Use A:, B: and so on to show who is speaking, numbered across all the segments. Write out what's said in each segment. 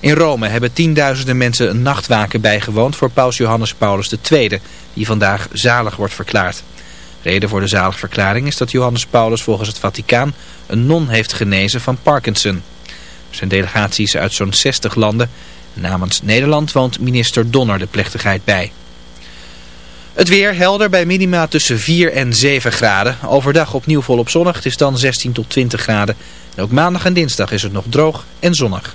A: In Rome hebben tienduizenden mensen een nachtwaken bijgewoond voor paus Johannes Paulus II, die vandaag zalig wordt verklaard. Reden voor de zaligverklaring is dat Johannes Paulus volgens het Vaticaan een non heeft genezen van Parkinson. Er zijn delegaties uit zo'n 60 landen. Namens Nederland woont minister Donner de plechtigheid bij. Het weer helder bij minima tussen 4 en 7 graden. Overdag opnieuw volop zonnig. Het is dan 16 tot 20 graden. En ook maandag en dinsdag is het nog droog en zonnig.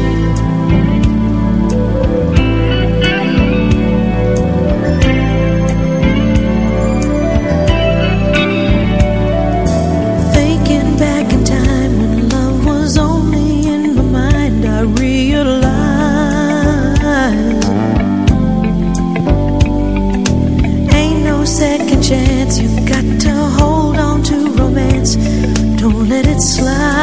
B: let it slide.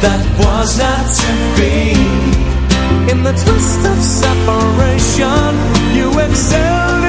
B: that was not to be.
C: In the
D: twist of separation, you
E: excelled.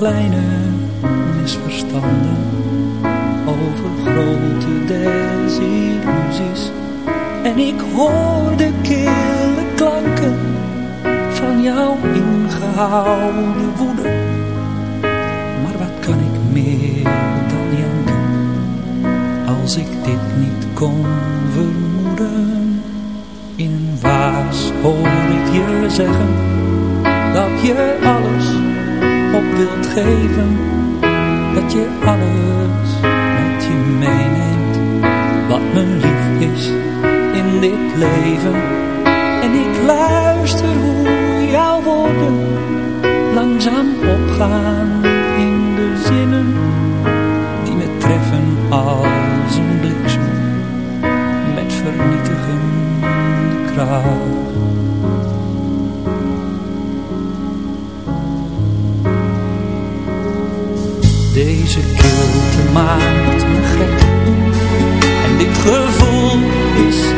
E: kleiner.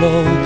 E: 路。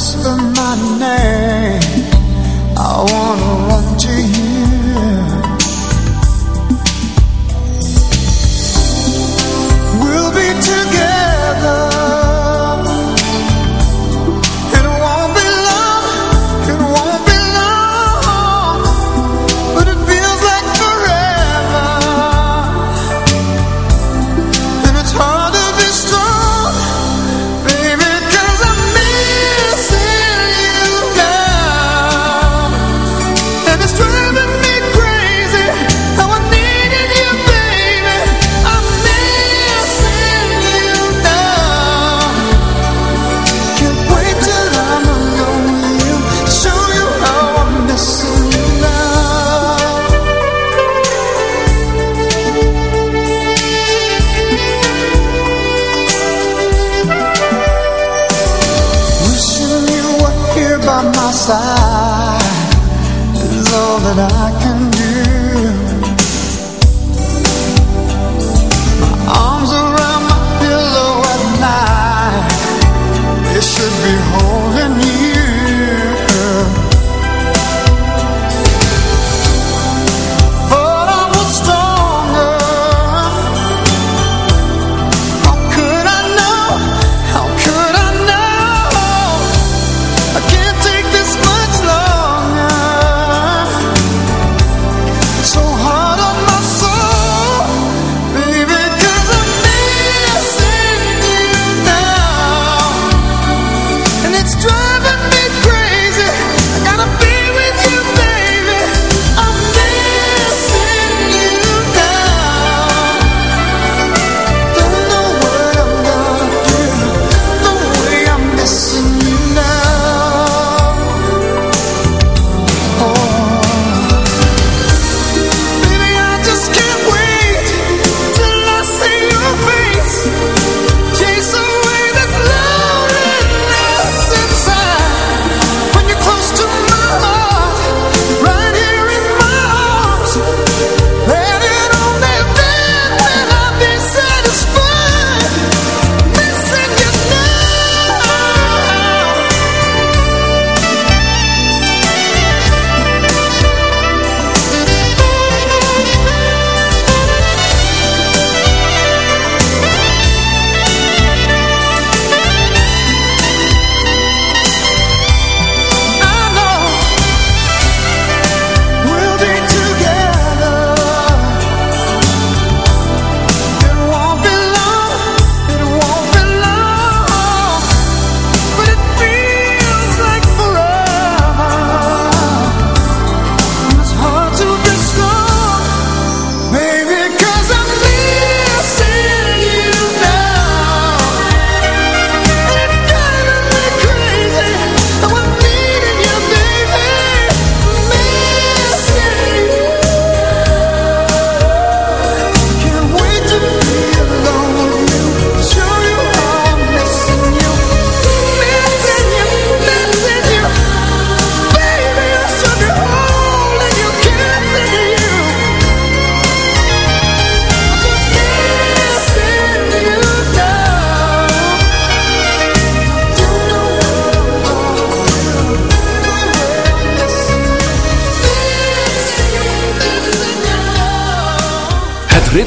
B: whisper my name. I wanna run to you.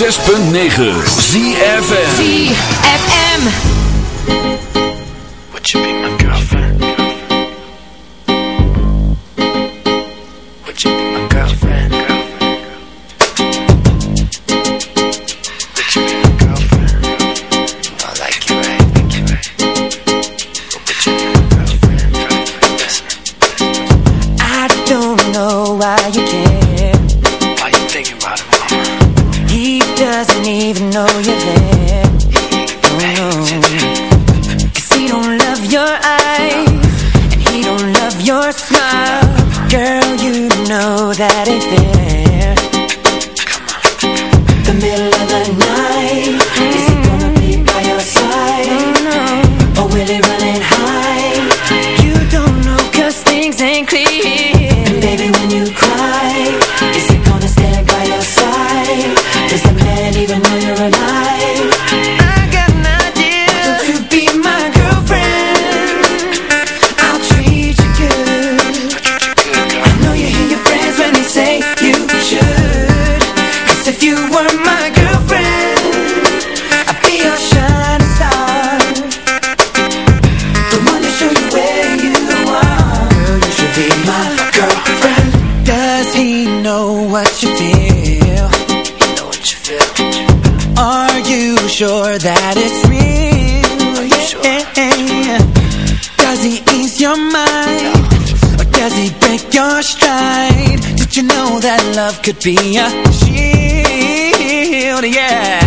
F: 106.9 ZFM
D: Does
C: he ease your mind? Or does he break your stride? Did you know that love could be a shield? Yeah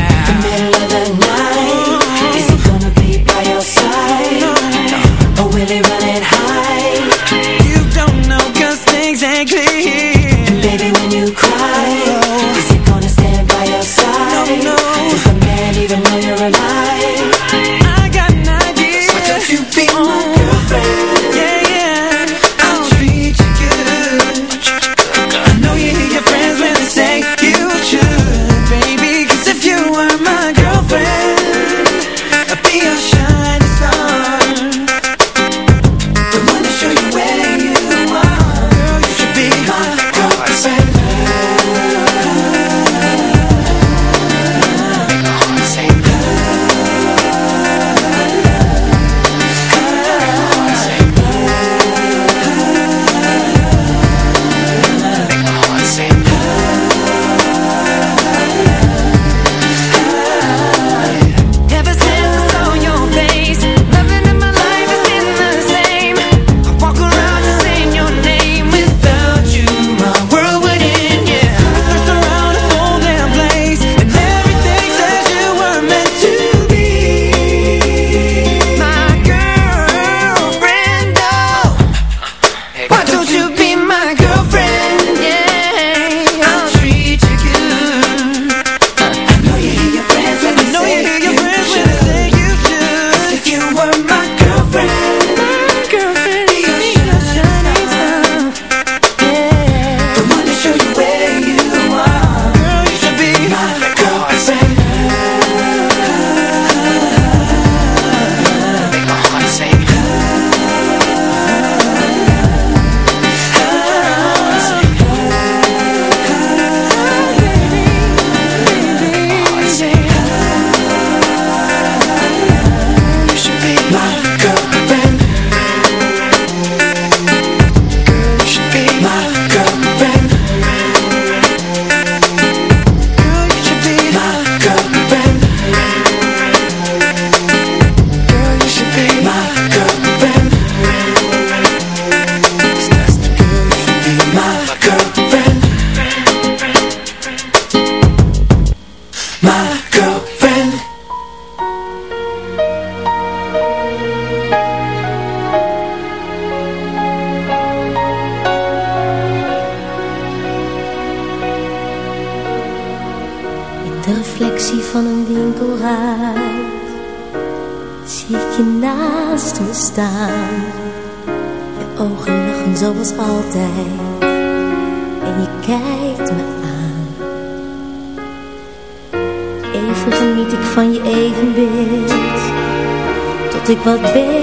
G: wat
H: ben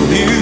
H: you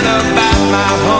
H: about my home.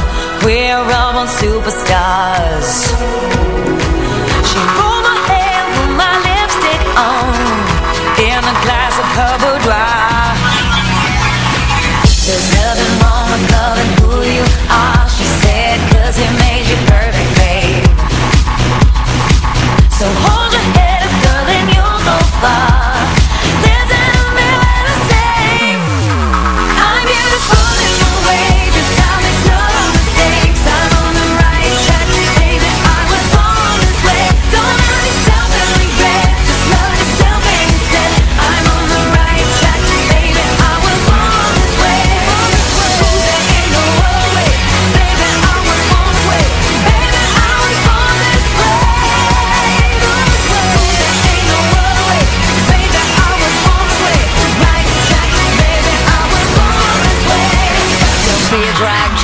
G: cover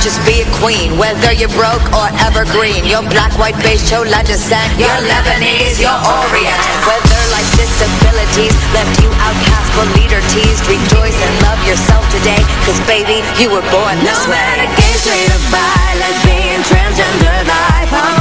I: just be a queen Whether you're broke or evergreen. Your black, white, beige, chola descent Your Lebanese, your Orient. Whether like disabilities Left you outcast but leader teased Rejoice and love yourself today. Cause baby, you were born this
G: no
I: way.
G: No matter gay, straight or bi Lesbian, transgender life I'm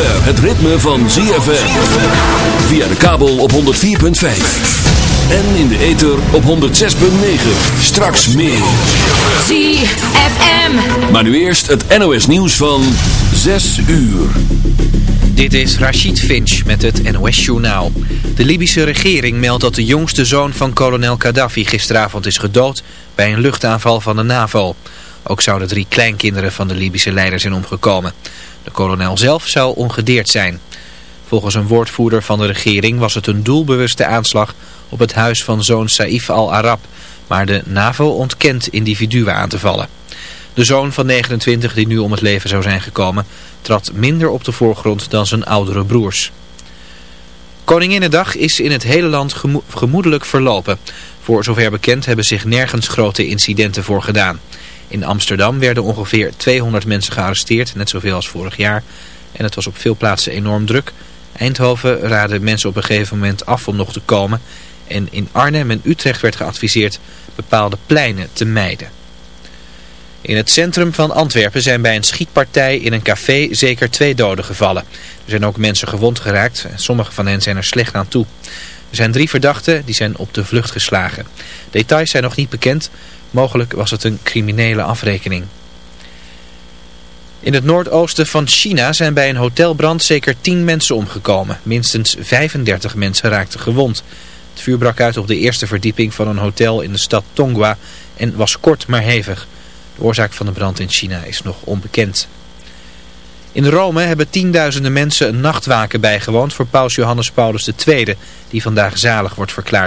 F: het ritme van ZFM. Via de kabel op 104.5. En in de ether op 106.9. Straks meer.
J: ZFM.
F: Maar nu eerst het NOS nieuws van 6 uur.
A: Dit is Rachid Finch met het NOS-journaal. De Libische regering meldt dat de jongste zoon van kolonel Gaddafi gisteravond is gedood bij een luchtaanval van de NAVO. Ook zouden drie kleinkinderen van de Libische leider zijn omgekomen. De kolonel zelf zou ongedeerd zijn. Volgens een woordvoerder van de regering was het een doelbewuste aanslag op het huis van zoon Saif al-Arab. Maar de NAVO ontkent individuen aan te vallen. De zoon van 29 die nu om het leven zou zijn gekomen trad minder op de voorgrond dan zijn oudere broers. Koninginnedag is in het hele land gemo gemoedelijk verlopen. Voor zover bekend hebben zich nergens grote incidenten voor gedaan. In Amsterdam werden ongeveer 200 mensen gearresteerd, net zoveel als vorig jaar. En het was op veel plaatsen enorm druk. Eindhoven raadde mensen op een gegeven moment af om nog te komen. En in Arnhem en Utrecht werd geadviseerd bepaalde pleinen te mijden. In het centrum van Antwerpen zijn bij een schietpartij in een café zeker twee doden gevallen. Er zijn ook mensen gewond geraakt en sommige van hen zijn er slecht aan toe. Er zijn drie verdachten die zijn op de vlucht geslagen. Details zijn nog niet bekend. Mogelijk was het een criminele afrekening. In het noordoosten van China zijn bij een hotelbrand zeker 10 mensen omgekomen. Minstens 35 mensen raakten gewond. Het vuur brak uit op de eerste verdieping van een hotel in de stad Tonghua en was kort maar hevig. De oorzaak van de brand in China is nog onbekend. In Rome hebben tienduizenden mensen een nachtwaken bijgewoond voor paus Johannes Paulus II, die vandaag zalig wordt verklaard.